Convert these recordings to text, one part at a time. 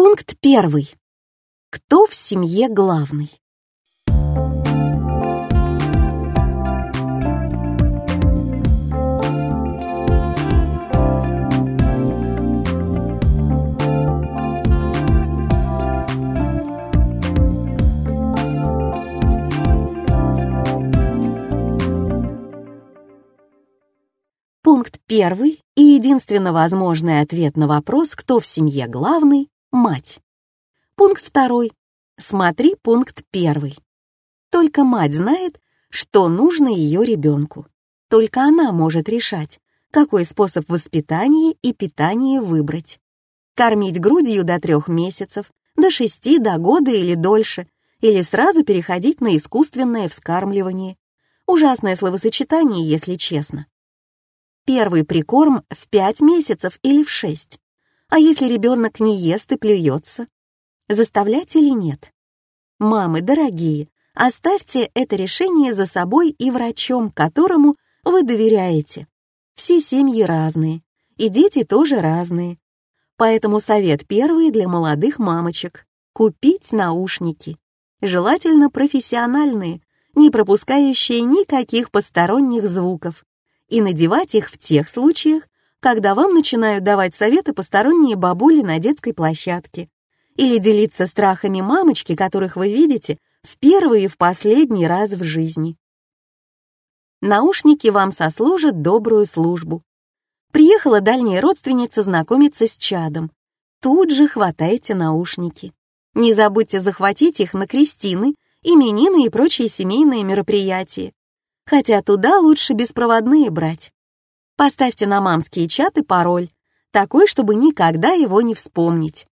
Пункт первый. Кто в семье главный? Пункт первый и единственно возможный ответ на вопрос, кто в семье главный — мать. Пункт второй. Смотри пункт первый. Только мать знает, что нужно ее ребенку. Только она может решать, какой способ воспитания и питания выбрать. Кормить грудью до трех месяцев, до шести, до года или дольше, или сразу переходить на искусственное вскармливание. Ужасное словосочетание, если честно. Первый прикорм в пять месяцев или в шесть. А если ребенок не ест и плюется? Заставлять или нет? Мамы, дорогие, оставьте это решение за собой и врачом, которому вы доверяете. Все семьи разные, и дети тоже разные. Поэтому совет первый для молодых мамочек — купить наушники. Желательно профессиональные, не пропускающие никаких посторонних звуков, и надевать их в тех случаях, когда вам начинают давать советы посторонние бабули на детской площадке или делиться страхами мамочки, которых вы видите в первый и в последний раз в жизни. Наушники вам сослужат добрую службу. Приехала дальняя родственница знакомиться с чадом. Тут же хватайте наушники. Не забудьте захватить их на крестины, именины и прочие семейные мероприятия хотя туда лучше беспроводные брать. Поставьте на мамские чаты пароль, такой, чтобы никогда его не вспомнить.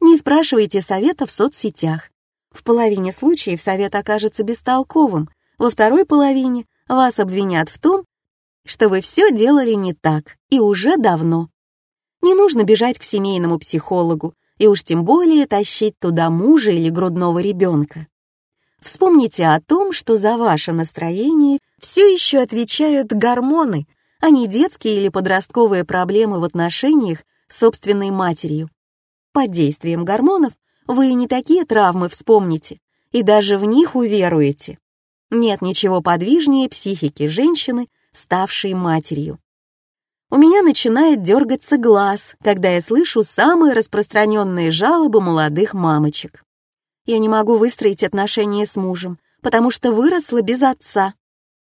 Не спрашивайте совета в соцсетях. В половине случаев совет окажется бестолковым, во второй половине вас обвинят в том, что вы все делали не так и уже давно. Не нужно бежать к семейному психологу и уж тем более тащить туда мужа или грудного ребенка. Вспомните о том, что за ваше настроение все еще отвечают гормоны, а не детские или подростковые проблемы в отношениях с собственной матерью. Под действием гормонов вы и не такие травмы вспомните, и даже в них уверуете. Нет ничего подвижнее психики женщины, ставшей матерью. У меня начинает дергаться глаз, когда я слышу самые распространенные жалобы молодых мамочек. Я не могу выстроить отношения с мужем, потому что выросла без отца.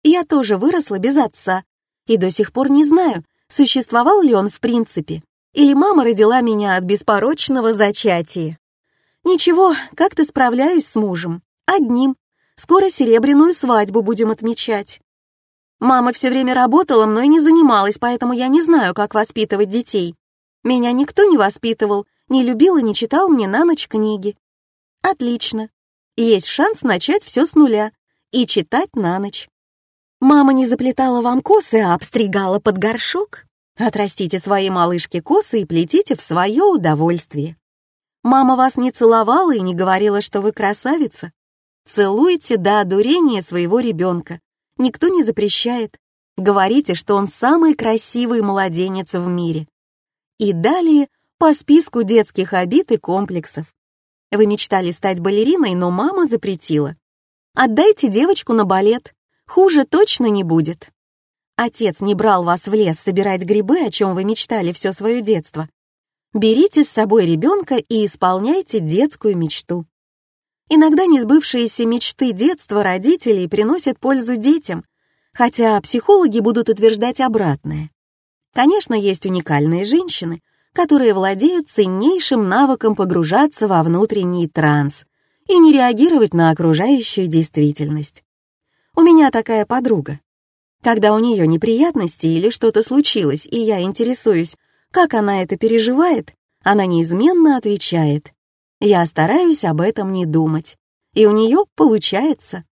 Я тоже выросла без отца. И до сих пор не знаю, существовал ли он в принципе, или мама родила меня от беспорочного зачатия. Ничего, как-то справляюсь с мужем. Одним. Скоро серебряную свадьбу будем отмечать. Мама все время работала, мной не занималась, поэтому я не знаю, как воспитывать детей. Меня никто не воспитывал, не любил и не читал мне на ночь книги. Отлично. Есть шанс начать все с нуля и читать на ночь. Мама не заплетала вам косы, а обстригала под горшок? Отрастите своей малышке косы и плетите в свое удовольствие. Мама вас не целовала и не говорила, что вы красавица? Целуйте до одурения своего ребенка. Никто не запрещает. Говорите, что он самый красивый младенец в мире. И далее по списку детских обид и комплексов. Вы мечтали стать балериной, но мама запретила. Отдайте девочку на балет, хуже точно не будет. Отец не брал вас в лес собирать грибы, о чем вы мечтали все свое детство. Берите с собой ребенка и исполняйте детскую мечту. Иногда несбывшиеся мечты детства родителей приносят пользу детям, хотя психологи будут утверждать обратное. Конечно, есть уникальные женщины, которые владеют ценнейшим навыком погружаться во внутренний транс и не реагировать на окружающую действительность. У меня такая подруга. Когда у нее неприятности или что-то случилось, и я интересуюсь, как она это переживает, она неизменно отвечает. Я стараюсь об этом не думать. И у нее получается.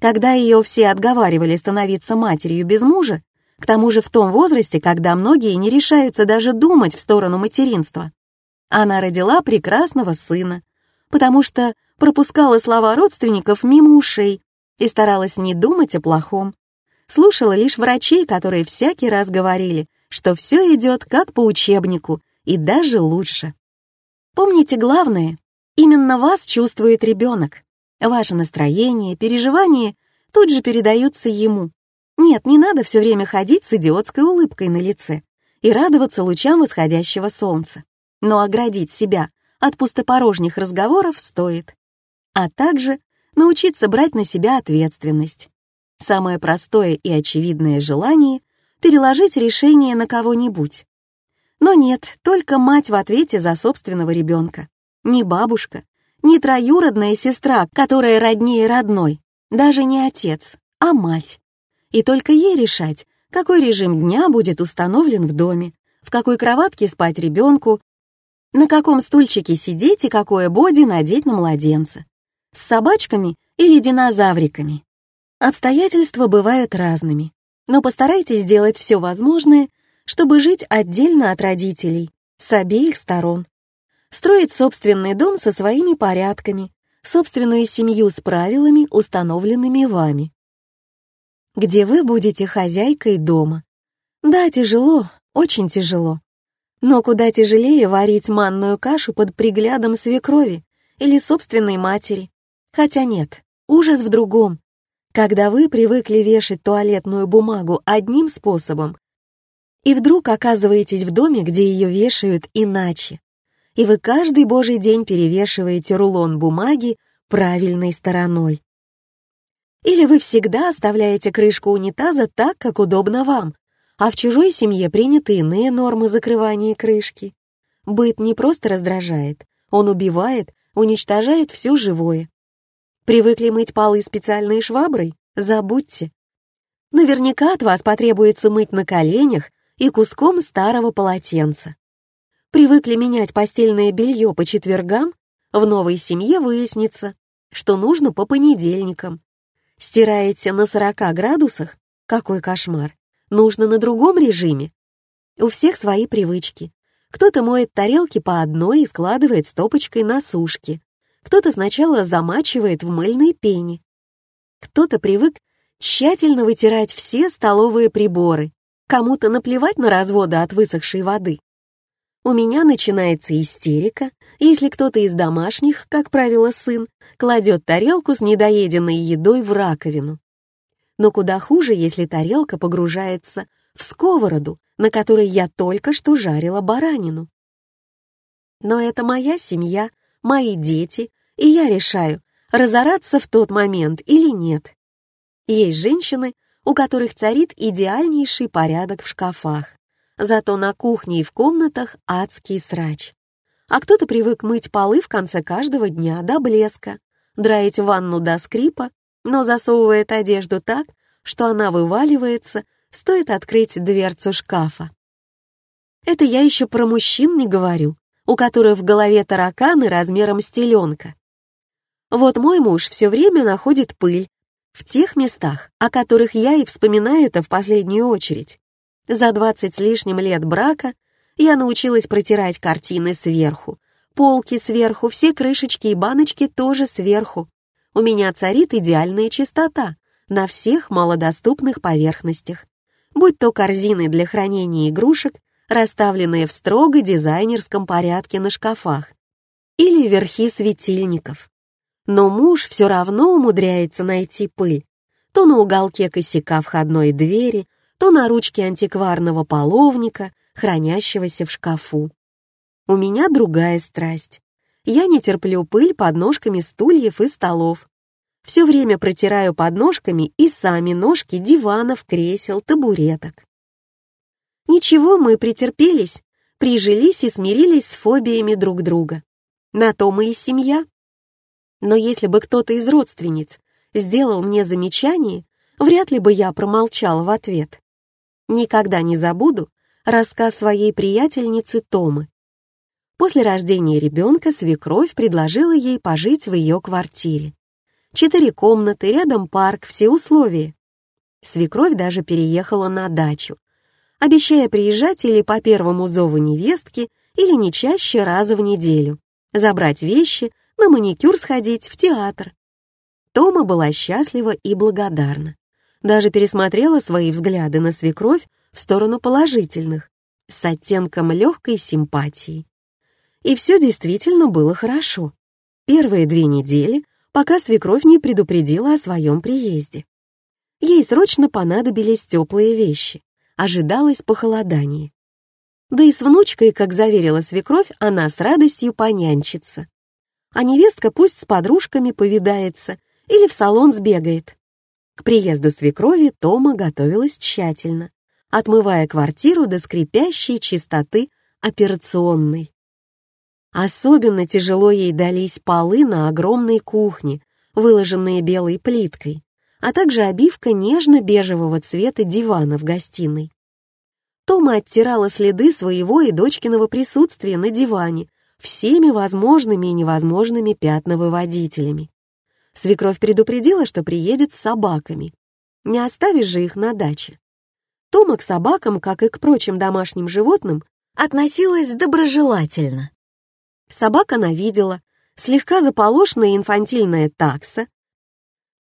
Когда ее все отговаривали становиться матерью без мужа, к тому же в том возрасте, когда многие не решаются даже думать в сторону материнства. Она родила прекрасного сына, потому что пропускала слова родственников мимо ушей и старалась не думать о плохом. Слушала лишь врачей, которые всякий раз говорили, что все идет как по учебнику и даже лучше. Помните главное, именно вас чувствует ребенок. Ваше настроение, переживания тут же передаются ему. Нет, не надо все время ходить с идиотской улыбкой на лице и радоваться лучам восходящего солнца. Но оградить себя от пустопорожних разговоров стоит. А также научиться брать на себя ответственность. Самое простое и очевидное желание — переложить решение на кого-нибудь. Но нет, только мать в ответе за собственного ребенка. Не бабушка, не троюродная сестра, которая роднее родной, даже не отец, а мать. И только ей решать, какой режим дня будет установлен в доме, в какой кроватке спать ребенку, на каком стульчике сидеть и какое боди надеть на младенца. С собачками или динозавриками. Обстоятельства бывают разными, но постарайтесь сделать все возможное, чтобы жить отдельно от родителей, с обеих сторон. Строить собственный дом со своими порядками, собственную семью с правилами, установленными вами. Где вы будете хозяйкой дома. Да, тяжело, очень тяжело. Но куда тяжелее варить манную кашу под приглядом свекрови или собственной матери. Хотя нет, ужас в другом. Когда вы привыкли вешать туалетную бумагу одним способом, и вдруг оказываетесь в доме, где ее вешают иначе, и вы каждый божий день перевешиваете рулон бумаги правильной стороной. Или вы всегда оставляете крышку унитаза так, как удобно вам, а в чужой семье приняты иные нормы закрывания крышки. Быт не просто раздражает, он убивает, уничтожает все живое. Привыкли мыть полы специальной шваброй? Забудьте. Наверняка от вас потребуется мыть на коленях и куском старого полотенца. Привыкли менять постельное белье по четвергам? В новой семье выяснится, что нужно по понедельникам. Стираете на 40 градусах? Какой кошмар. Нужно на другом режиме. У всех свои привычки. Кто-то моет тарелки по одной и складывает стопочкой на сушке. Кто-то сначала замачивает в мыльной пене. Кто-то привык тщательно вытирать все столовые приборы. Кому-то наплевать на разводы от высохшей воды. У меня начинается истерика, если кто-то из домашних, как правило, сын, кладет тарелку с недоеденной едой в раковину. Но куда хуже, если тарелка погружается в сковороду, на которой я только что жарила баранину. Но это моя семья, мои дети, и я решаю, разораться в тот момент или нет. Есть женщины, у которых царит идеальнейший порядок в шкафах, зато на кухне и в комнатах адский срач. А кто-то привык мыть полы в конце каждого дня до блеска, драить ванну до скрипа, но засовывает одежду так, что она вываливается, стоит открыть дверцу шкафа. Это я еще про мужчин не говорю, у которых в голове тараканы размером с теленка. Вот мой муж все время находит пыль в тех местах, о которых я и вспоминаю это в последнюю очередь. За двадцать с лишним лет брака я научилась протирать картины сверху, полки сверху, все крышечки и баночки тоже сверху. У меня царит идеальная чистота на всех малодоступных поверхностях, будь то корзины для хранения игрушек, расставленные в строго дизайнерском порядке на шкафах, или верхи светильников. Но муж все равно умудряется найти пыль, то на уголке косяка входной двери, то на ручке антикварного половника, хранящегося в шкафу. У меня другая страсть. Я не терплю пыль под ножками стульев и столов. Все время протираю подножками и сами ножки диванов, кресел, табуреток. Ничего, мы претерпелись, прижились и смирились с фобиями друг друга. На то мы и семья. Но если бы кто-то из родственниц сделал мне замечание, вряд ли бы я промолчала в ответ. Никогда не забуду рассказ своей приятельницы Томы. После рождения ребенка свекровь предложила ей пожить в ее квартире. Четыре комнаты, рядом парк, все условия. Свекровь даже переехала на дачу, обещая приезжать или по первому зову невестки, или не чаще раза в неделю, забрать вещи, на маникюр сходить, в театр. Тома была счастлива и благодарна. Даже пересмотрела свои взгляды на свекровь в сторону положительных, с оттенком легкой симпатии. И все действительно было хорошо. Первые две недели, пока свекровь не предупредила о своем приезде. Ей срочно понадобились теплые вещи, ожидалось похолодание. Да и с внучкой, как заверила свекровь, она с радостью понянчится. А невестка пусть с подружками повидается или в салон сбегает. К приезду свекрови Тома готовилась тщательно, отмывая квартиру до скрипящей чистоты операционной. Особенно тяжело ей дались полы на огромной кухне, выложенные белой плиткой, а также обивка нежно-бежевого цвета дивана в гостиной. Тома оттирала следы своего и дочкиного присутствия на диване всеми возможными и невозможными пятновыводителями. Свекровь предупредила, что приедет с собаками. Не оставишь же их на даче. Тома к собакам, как и к прочим домашним животным, относилась доброжелательно. Собака она видела, слегка заполошенная инфантильная такса,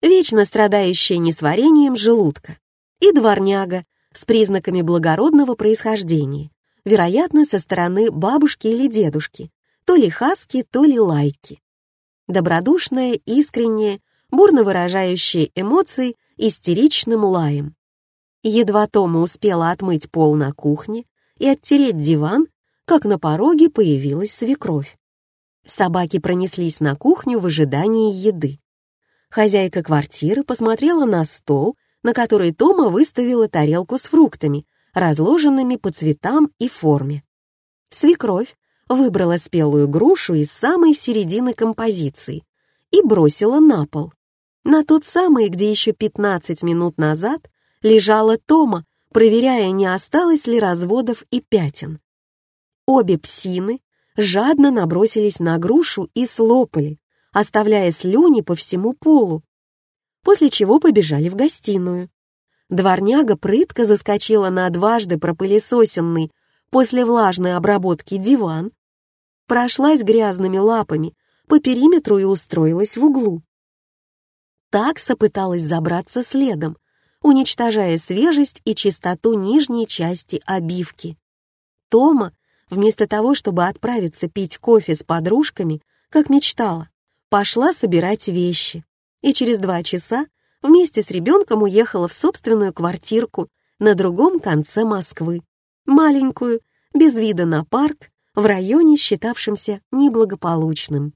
вечно страдающая несварением желудка, и дворняга с признаками благородного происхождения, вероятно, со стороны бабушки или дедушки, то ли хаски, то ли лайки добродушная, искренняя, бурно выражающая эмоции истеричным лаем. Едва Тома успела отмыть пол на кухне и оттереть диван, как на пороге появилась свекровь. Собаки пронеслись на кухню в ожидании еды. Хозяйка квартиры посмотрела на стол, на который Тома выставила тарелку с фруктами, разложенными по цветам и форме. Свекровь выбрала спелую грушу из самой середины композиции и бросила на пол. На тот самый, где еще 15 минут назад лежала Тома, проверяя, не осталось ли разводов и пятен. Обе псины жадно набросились на грушу и слопали, оставляя слюни по всему полу, после чего побежали в гостиную. Дворняга прытко заскочила на дважды пропылесосенный после влажной обработки диван, прошлась грязными лапами по периметру и устроилась в углу. Такса пыталась забраться следом, уничтожая свежесть и чистоту нижней части обивки. Тома, вместо того, чтобы отправиться пить кофе с подружками, как мечтала, пошла собирать вещи и через два часа вместе с ребенком уехала в собственную квартирку на другом конце Москвы маленькую, без вида на парк, в районе, считавшемся неблагополучным.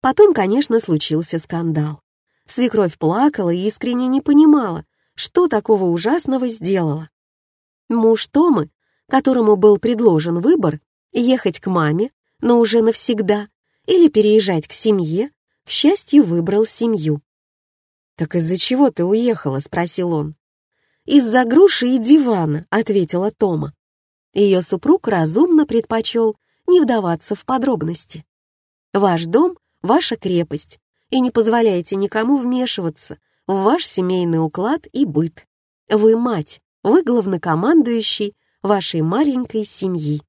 Потом, конечно, случился скандал. Свекровь плакала и искренне не понимала, что такого ужасного сделала. Муж Томы, которому был предложен выбор ехать к маме, но уже навсегда, или переезжать к семье, к счастью, выбрал семью. «Так из-за чего ты уехала?» — спросил он. «Из-за груши и дивана», — ответила Тома. Ее супруг разумно предпочел не вдаваться в подробности. «Ваш дом — ваша крепость, и не позволяйте никому вмешиваться в ваш семейный уклад и быт. Вы мать, вы главнокомандующий вашей маленькой семьи.